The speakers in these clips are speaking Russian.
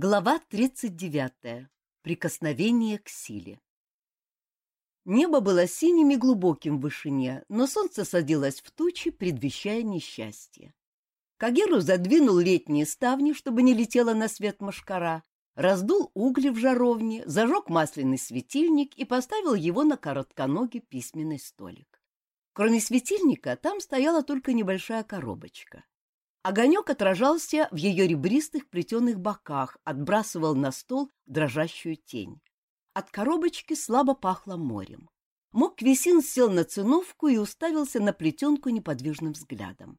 Глава 39. Прикосновение к силе. Небо было синим и глубоким в вышине, но солнце садилось в тучи, предвещая несчастье. Кагеру задвинул летние ставни, чтобы не летела на свет мошкара, раздул угли в жаровне, зажег масляный светильник и поставил его на коротконогий письменный столик. Кроме светильника, там стояла только небольшая коробочка. Огонек отражался в ее ребристых плетеных боках, отбрасывал на стол дрожащую тень. От коробочки слабо пахло морем. Моквисин сел на циновку и уставился на плетенку неподвижным взглядом.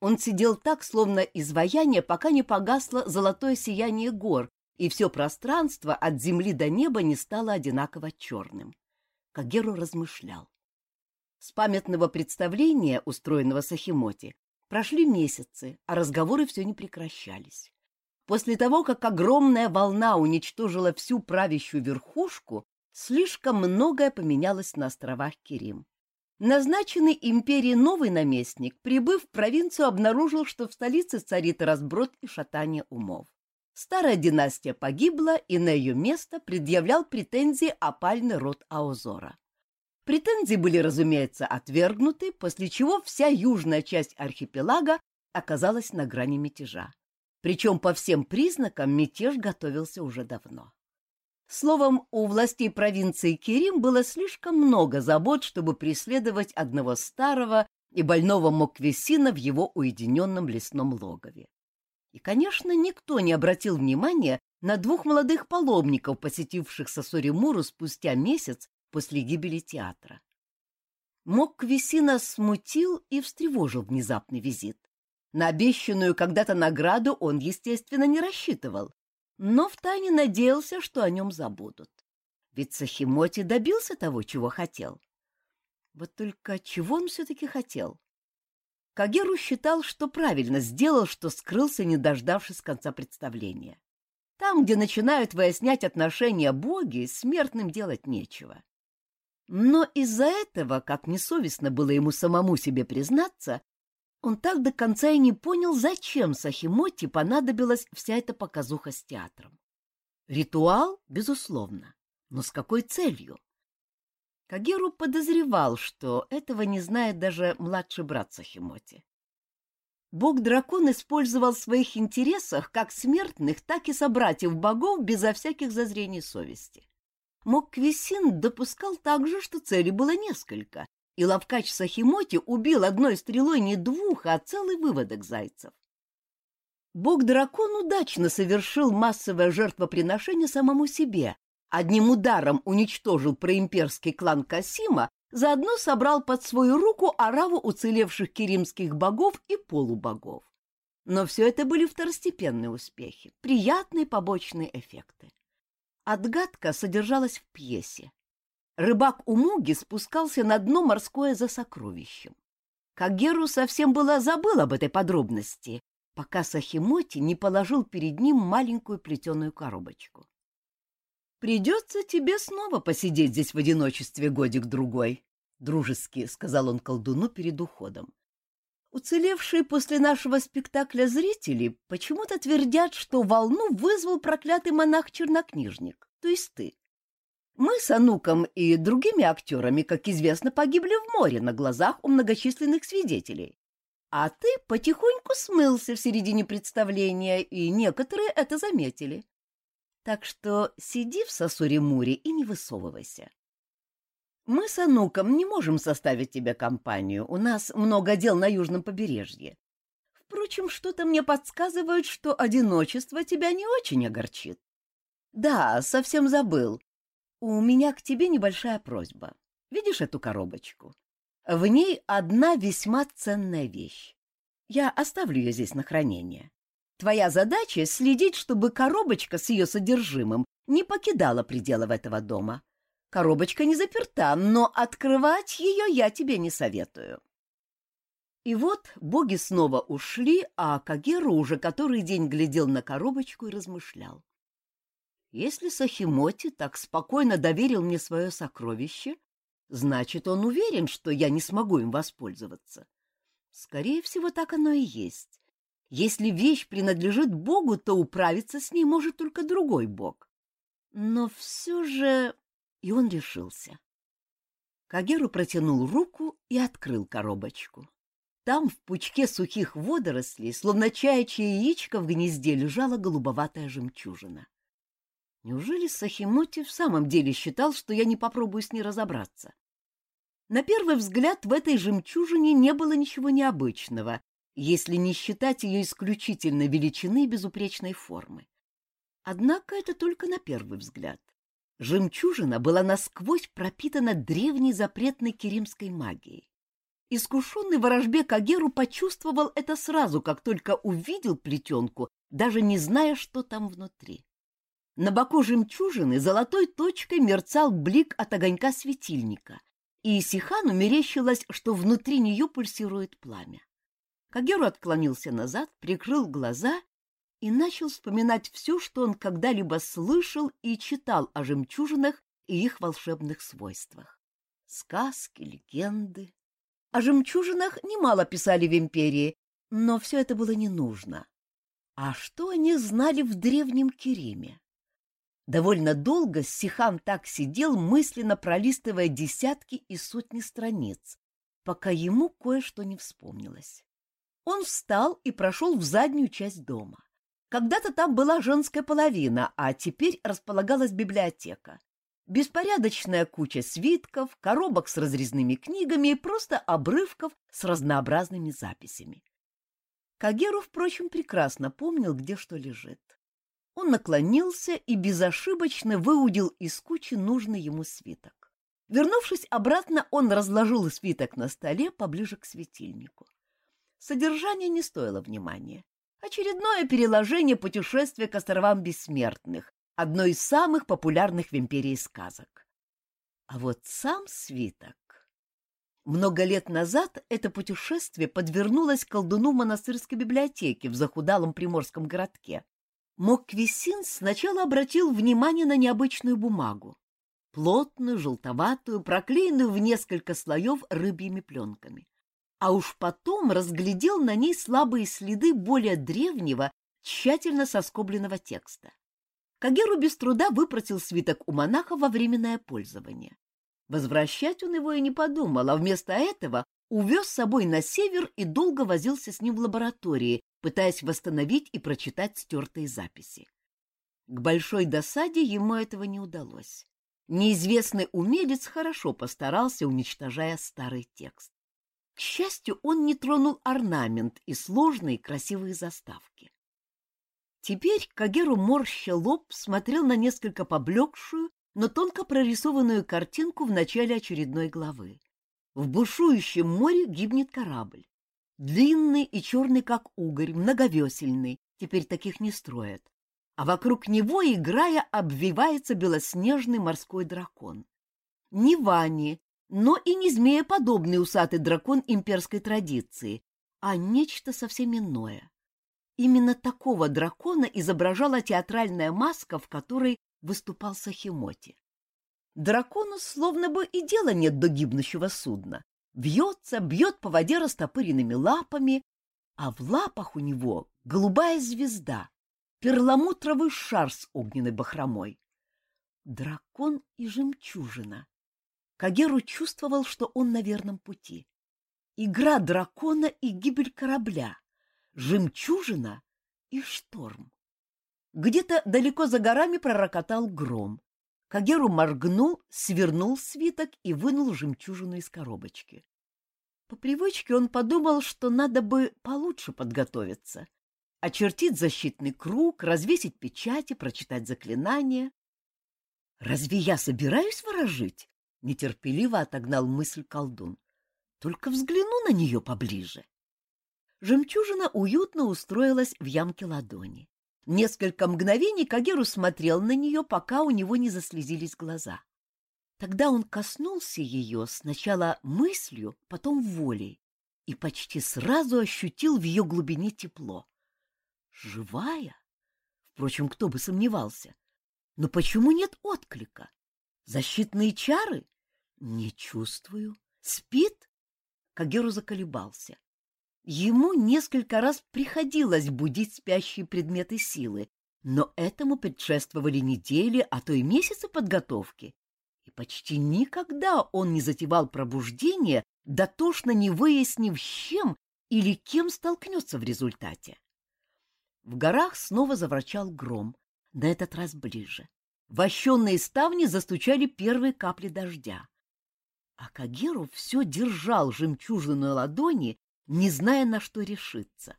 Он сидел так, словно изваяние, пока не погасло золотое сияние гор, и все пространство от земли до неба не стало одинаково черным. Кагеру размышлял. С памятного представления, устроенного Сахимоти, Прошли месяцы, а разговоры все не прекращались. После того, как огромная волна уничтожила всю правящую верхушку, слишком многое поменялось на островах Кирим. Назначенный империей новый наместник, прибыв в провинцию, обнаружил, что в столице царит разброд и шатание умов. Старая династия погибла, и на ее место предъявлял претензии опальный род Аозора. Претензии были, разумеется, отвергнуты, после чего вся южная часть архипелага оказалась на грани мятежа. Причем по всем признакам мятеж готовился уже давно. Словом, у властей провинции Кирим было слишком много забот, чтобы преследовать одного старого и больного Моквесина в его уединенном лесном логове. И, конечно, никто не обратил внимания на двух молодых паломников, посетивших Сосоримуру спустя месяц после гибели театра. Мокквисина смутил и встревожил внезапный визит. На обещанную когда-то награду он, естественно, не рассчитывал, но втайне надеялся, что о нем забудут. Ведь Сахимоти добился того, чего хотел. Вот только чего он все-таки хотел? Кагеру считал, что правильно сделал, что скрылся, не дождавшись конца представления. Там, где начинают выяснять отношения боги, смертным делать нечего. Но из-за этого, как несовестно было ему самому себе признаться, он так до конца и не понял, зачем Сахимоти понадобилась вся эта показуха с театром. Ритуал, безусловно, но с какой целью? Кагеру подозревал, что этого не знает даже младший брат Сахимоти. Бог-дракон использовал в своих интересах как смертных, так и собратьев богов безо всяких зазрений совести. Мокквисин допускал также, что целей было несколько, и ловкач Сахимоти убил одной стрелой не двух, а целый выводок зайцев. Бог-дракон удачно совершил массовое жертвоприношение самому себе, одним ударом уничтожил проимперский клан Касима, заодно собрал под свою руку ораву уцелевших киримских богов и полубогов. Но все это были второстепенные успехи, приятные побочные эффекты. Отгадка содержалась в пьесе. Рыбак Умуги спускался на дно морское за сокровищем. Кагеру совсем было забыл об этой подробности, пока Сахимоти не положил перед ним маленькую плетеную коробочку. «Придется тебе снова посидеть здесь в одиночестве годик-другой», — дружески сказал он колдуну перед уходом. Уцелевшие после нашего спектакля зрители почему-то твердят, что волну вызвал проклятый монах-чернокнижник, то есть ты. Мы с Ануком и другими актерами, как известно, погибли в море на глазах у многочисленных свидетелей. А ты потихоньку смылся в середине представления, и некоторые это заметили. Так что сиди в Сосуре-Муре и не высовывайся. Мы с Ануком не можем составить тебе компанию. У нас много дел на южном побережье. Впрочем, что-то мне подсказывает, что одиночество тебя не очень огорчит. Да, совсем забыл. У меня к тебе небольшая просьба. Видишь эту коробочку? В ней одна весьма ценная вещь. Я оставлю ее здесь на хранение. Твоя задача — следить, чтобы коробочка с ее содержимым не покидала пределов этого дома. Коробочка не заперта, но открывать ее я тебе не советую. И вот боги снова ушли, а Кагеру уже который день глядел на коробочку и размышлял. Если Сахимоти так спокойно доверил мне свое сокровище, значит, он уверен, что я не смогу им воспользоваться. Скорее всего, так оно и есть. Если вещь принадлежит Богу, то управиться с ней может только другой Бог. Но все же... И он решился. Кагеру протянул руку и открыл коробочку. Там, в пучке сухих водорослей, словно чаячье яичко в гнезде, лежала голубоватая жемчужина. Неужели Сахимоти в самом деле считал, что я не попробую с ней разобраться? На первый взгляд в этой жемчужине не было ничего необычного, если не считать ее исключительно величины и безупречной формы. Однако это только на первый взгляд. Жемчужина была насквозь пропитана древней запретной керимской магией. Искушенный ворожбе Кагеру почувствовал это сразу, как только увидел плетенку, даже не зная, что там внутри. На боку жемчужины золотой точкой мерцал блик от огонька светильника, и Исихану мерещилось, что внутри нее пульсирует пламя. Кагеру отклонился назад, прикрыл глаза и начал вспоминать все, что он когда-либо слышал и читал о жемчужинах и их волшебных свойствах. Сказки, легенды. О жемчужинах немало писали в империи, но все это было не нужно. А что они знали в древнем Кериме? Довольно долго Сихан так сидел, мысленно пролистывая десятки и сотни страниц, пока ему кое-что не вспомнилось. Он встал и прошел в заднюю часть дома. Когда-то там была женская половина, а теперь располагалась библиотека. Беспорядочная куча свитков, коробок с разрезными книгами и просто обрывков с разнообразными записями. Кагеру, впрочем, прекрасно помнил, где что лежит. Он наклонился и безошибочно выудил из кучи нужный ему свиток. Вернувшись обратно, он разложил свиток на столе поближе к светильнику. Содержание не стоило внимания. Очередное переложение путешествия к островам бессмертных, одно из самых популярных в империи сказок. А вот сам свиток... Много лет назад это путешествие подвернулось колдуну монастырской библиотеки в захудалом приморском городке. Моквисин сначала обратил внимание на необычную бумагу, плотную, желтоватую, проклеенную в несколько слоев рыбьими пленками а уж потом разглядел на ней слабые следы более древнего, тщательно соскобленного текста. Кагеру без труда выпросил свиток у монаха во временное пользование. Возвращать он его и не подумал, а вместо этого увез с собой на север и долго возился с ним в лаборатории, пытаясь восстановить и прочитать стертые записи. К большой досаде ему этого не удалось. Неизвестный умелец хорошо постарался, уничтожая старый текст. К счастью, он не тронул орнамент и сложные красивые заставки. Теперь Кагеру морща лоб смотрел на несколько поблекшую, но тонко прорисованную картинку в начале очередной главы. В бушующем море гибнет корабль. Длинный и черный, как угорь, многовесельный, теперь таких не строят. А вокруг него, играя, обвивается белоснежный морской дракон. Ни Вани, но и не змееподобный усатый дракон имперской традиции, а нечто совсем иное. Именно такого дракона изображала театральная маска, в которой выступал Сахимоти. Дракону словно бы и дела нет до гибнущего судна. Бьется, бьет по воде растопыренными лапами, а в лапах у него голубая звезда, перламутровый шар с огненной бахромой. Дракон и жемчужина. Кагеру чувствовал, что он на верном пути. Игра дракона и гибель корабля, жемчужина и шторм. Где-то далеко за горами пророкотал гром. Кагеру моргнул, свернул свиток и вынул жемчужину из коробочки. По привычке он подумал, что надо бы получше подготовиться. Очертить защитный круг, развесить печати, прочитать заклинания. Разве я собираюсь ворожить? Нетерпеливо отогнал мысль колдун. Только взгляну на нее поближе. Жемчужина уютно устроилась в ямке ладони. Несколько мгновений Кагеру смотрел на нее, пока у него не заслезились глаза. Тогда он коснулся ее сначала мыслью, потом волей, и почти сразу ощутил в ее глубине тепло. Живая? Впрочем, кто бы сомневался. Но почему нет отклика? Защитные чары? Не чувствую. Спит? Кагеру заколебался. Ему несколько раз приходилось будить спящие предметы силы, но этому предшествовали недели, а то и месяцы подготовки. И почти никогда он не затевал пробуждение, дотошно не выяснив, с чем или кем столкнется в результате. В горах снова заврачал гром, на этот раз ближе. Вощенные ставни застучали первые капли дождя. А Кагеру все держал жемчужину на ладони, не зная, на что решиться.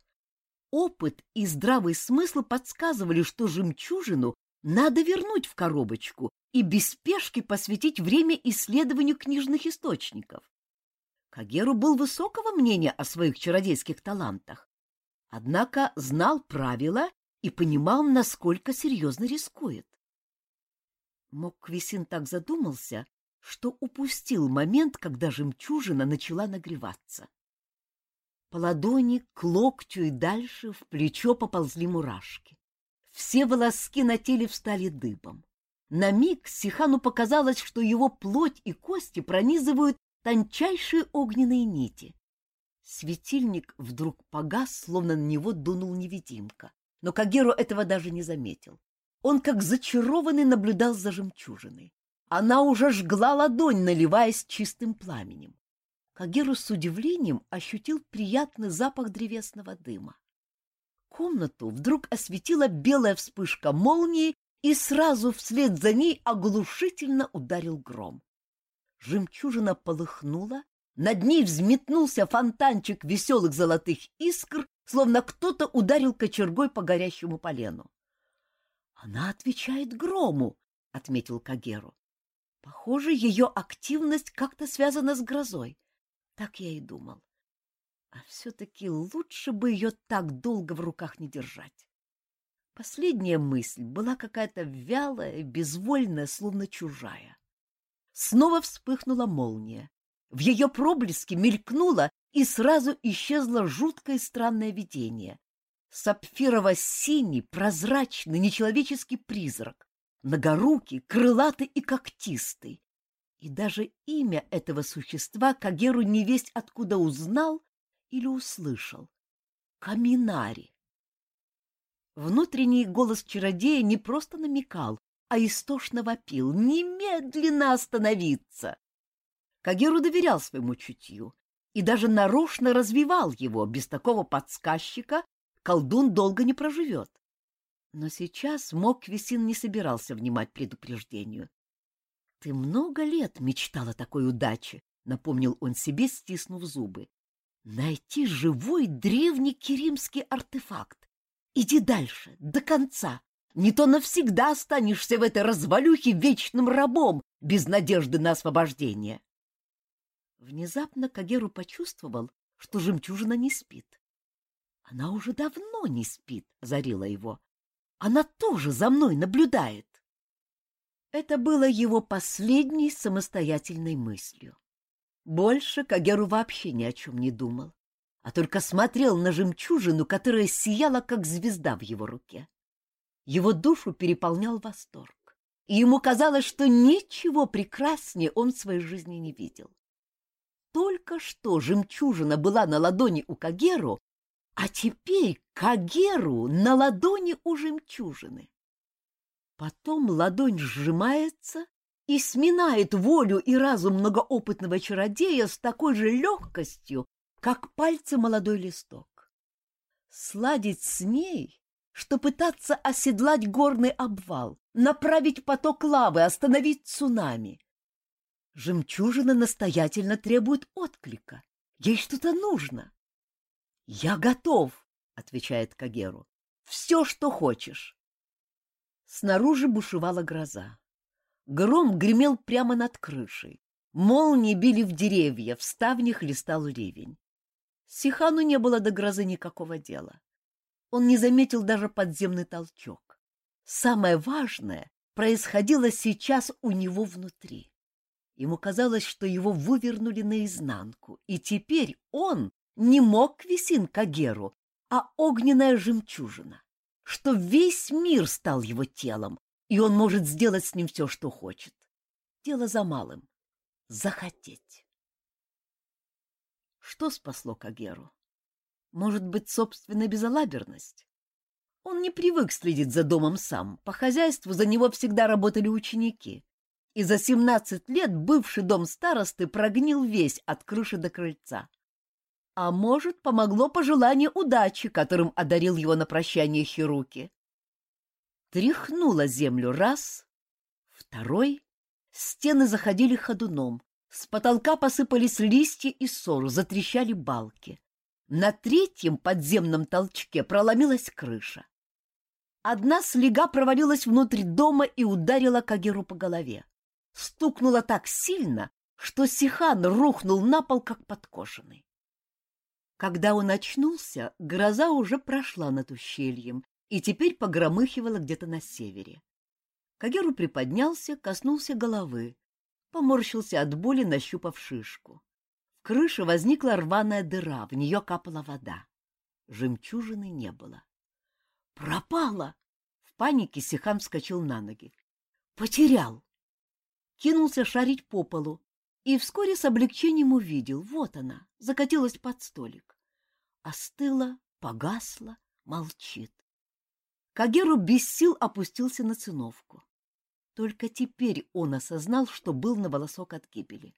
Опыт и здравый смысл подсказывали, что жемчужину надо вернуть в коробочку и без спешки посвятить время исследованию книжных источников. Кагеру был высокого мнения о своих чародейских талантах, однако знал правила и понимал, насколько серьезно рискует. Мокквисин так задумался, что упустил момент, когда жемчужина начала нагреваться. По ладони, к локтю и дальше в плечо поползли мурашки. Все волоски на теле встали дыбом. На миг Сихану показалось, что его плоть и кости пронизывают тончайшие огненные нити. Светильник вдруг погас, словно на него дунул невидимка. Но Кагеру этого даже не заметил. Он, как зачарованный, наблюдал за жемчужиной. Она уже жгла ладонь, наливаясь чистым пламенем. Кагеру с удивлением ощутил приятный запах древесного дыма. Комнату вдруг осветила белая вспышка молнии, и сразу вслед за ней оглушительно ударил гром. Жемчужина полыхнула, над ней взметнулся фонтанчик веселых золотых искр, словно кто-то ударил кочергой по горящему полену. — Она отвечает грому, — отметил Кагеру. — Похоже, ее активность как-то связана с грозой. Так я и думал. А все-таки лучше бы ее так долго в руках не держать. Последняя мысль была какая-то вялая, безвольная, словно чужая. Снова вспыхнула молния. В ее проблеске мелькнуло и сразу исчезло жуткое странное видение. Сапфирово-синий, прозрачный, нечеловеческий призрак, многорукий, крылатый и когтистый, и даже имя этого существа Кагеру невесть откуда узнал или услышал. Каминари. Внутренний голос чародея не просто намекал, а истошно вопил «Немедленно остановиться!». Кагеру доверял своему чутью и даже нарочно развивал его. Без такого подсказчика колдун долго не проживет. Но сейчас Моквисин не собирался внимать предупреждению. — Ты много лет мечтал о такой удаче, — напомнил он себе, стиснув зубы. — Найти живой древний керимский артефакт. Иди дальше, до конца. Не то навсегда останешься в этой развалюхе вечным рабом, без надежды на освобождение. Внезапно Кагеру почувствовал, что жемчужина не спит. Она уже давно не спит, — озарила его. Она тоже за мной наблюдает. Это было его последней самостоятельной мыслью. Больше Кагеру вообще ни о чем не думал, а только смотрел на жемчужину, которая сияла, как звезда в его руке. Его душу переполнял восторг, и ему казалось, что ничего прекраснее он в своей жизни не видел. Только что жемчужина была на ладони у Кагеру, а теперь Кагеру на ладони у жемчужины. Потом ладонь сжимается и сминает волю и разум многоопытного чародея с такой же легкостью, как пальцы молодой листок. Сладить с ней, что пытаться оседлать горный обвал, направить поток лавы, остановить цунами. Жемчужина настоятельно требует отклика. Ей что-то нужно. — Я готов, — отвечает Кагеру. — Все, что хочешь. Снаружи бушевала гроза. Гром гремел прямо над крышей. Молнии били в деревья, в ставнях листал ливень. Сихану не было до грозы никакого дела. Он не заметил даже подземный толчок. Самое важное происходило сейчас у него внутри. Ему казалось, что его вывернули наизнанку, и теперь он не мог висин Кагеру, а огненная жемчужина что весь мир стал его телом, и он может сделать с ним все, что хочет. Дело за малым — захотеть. Что спасло Кагеру? Может быть, собственная безалаберность? Он не привык следить за домом сам, по хозяйству за него всегда работали ученики. И за семнадцать лет бывший дом старосты прогнил весь от крыши до крыльца. А может, помогло пожелание удачи, которым одарил его на прощание Хируки. Тряхнула землю раз, второй, стены заходили ходуном, с потолка посыпались листья и ссор, затрещали балки. На третьем подземном толчке проломилась крыша. Одна слега провалилась внутрь дома и ударила Кагеру по голове. Стукнула так сильно, что Сихан рухнул на пол, как подкошенный. Когда он очнулся, гроза уже прошла над ущельем и теперь погромыхивала где-то на севере. Кагеру приподнялся, коснулся головы, поморщился от боли, нащупав шишку. В крыше возникла рваная дыра, в нее капала вода. Жемчужины не было. «Пропала!» В панике Сихан вскочил на ноги. «Потерял!» Кинулся шарить по полу и вскоре с облегчением увидел. Вот она, закатилась под столик. Остыла, погасла, молчит. Кагеру без сил опустился на циновку. Только теперь он осознал, что был на волосок от гибели.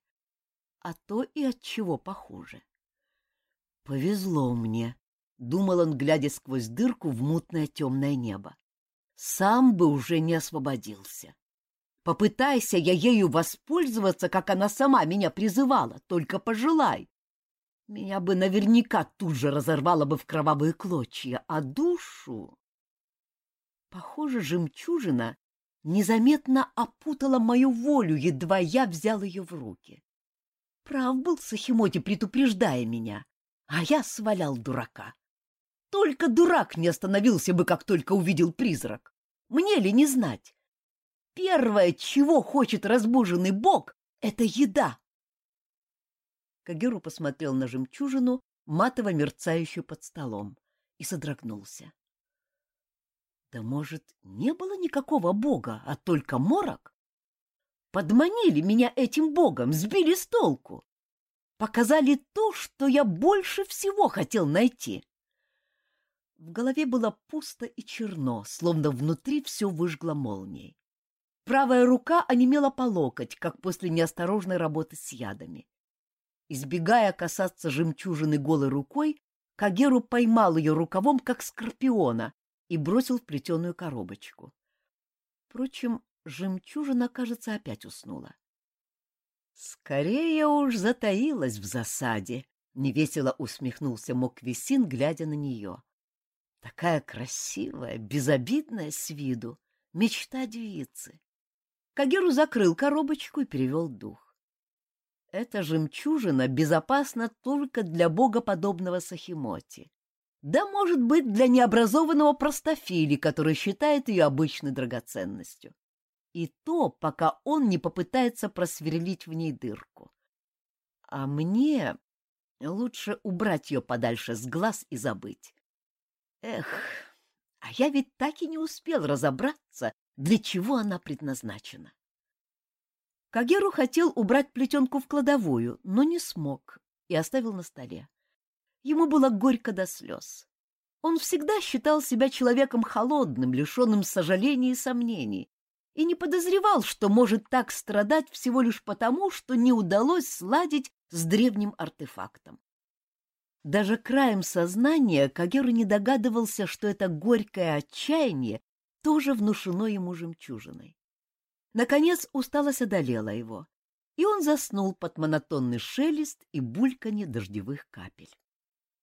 А то и от чего похуже. «Повезло мне», — думал он, глядя сквозь дырку в мутное темное небо. «Сам бы уже не освободился. Попытайся я ею воспользоваться, как она сама меня призывала, только пожелай. Меня бы наверняка тут же разорвало бы в кровавые клочья, а душу... Похоже, жемчужина незаметно опутала мою волю, едва я взял ее в руки. Прав был Сахимоти, предупреждая меня, а я свалял дурака. Только дурак не остановился бы, как только увидел призрак. Мне ли не знать? Первое, чего хочет разбуженный бог, — это еда. Кагеру посмотрел на жемчужину, матово мерцающую под столом, и содрогнулся. Да, может, не было никакого бога, а только морок? Подманили меня этим богом, сбили с толку. Показали то, что я больше всего хотел найти. В голове было пусто и черно, словно внутри все выжгло молнией. Правая рука онемела по локоть, как после неосторожной работы с ядами. Избегая касаться жемчужины голой рукой, Кагеру поймал ее рукавом, как скорпиона, и бросил в плетеную коробочку. Впрочем, жемчужина, кажется, опять уснула. «Скорее уж затаилась в засаде», — невесело усмехнулся Моквисин, глядя на нее. «Такая красивая, безобидная с виду, мечта девицы». Кагеру закрыл коробочку и перевел дух. Эта жемчужина безопасна только для богоподобного Сахимоти да, может быть, для необразованного простофили, который считает ее обычной драгоценностью. И то, пока он не попытается просверлить в ней дырку. А мне лучше убрать ее подальше с глаз и забыть. Эх, а я ведь так и не успел разобраться, для чего она предназначена. Кагеру хотел убрать плетенку в кладовую, но не смог и оставил на столе. Ему было горько до слез. Он всегда считал себя человеком холодным, лишенным сожалений и сомнений, и не подозревал, что может так страдать всего лишь потому, что не удалось сладить с древним артефактом. Даже краем сознания Кагеру не догадывался, что это горькое отчаяние тоже внушено ему жемчужиной. Наконец усталость одолела его, и он заснул под монотонный шелест и бульканье дождевых капель.